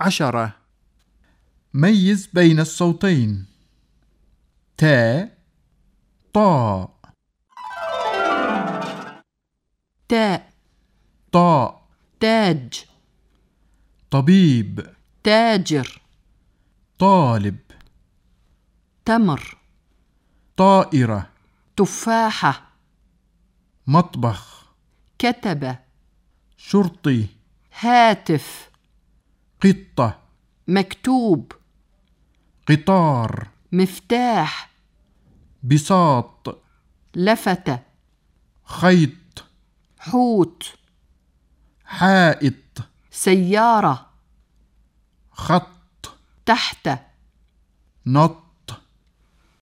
عشرة. ميز بين الصوتين. تاء طاء تاء طاء تاج. طبيب. تاجر. طالب. تمر. طائرة. تفاحة. مطبخ. كتب شرطي. هاتف. قطة. مكتوب. قطار. مفتاح. بساط. لفت. خيط. حوت. حائط. سيارة. خط. تحت. نط.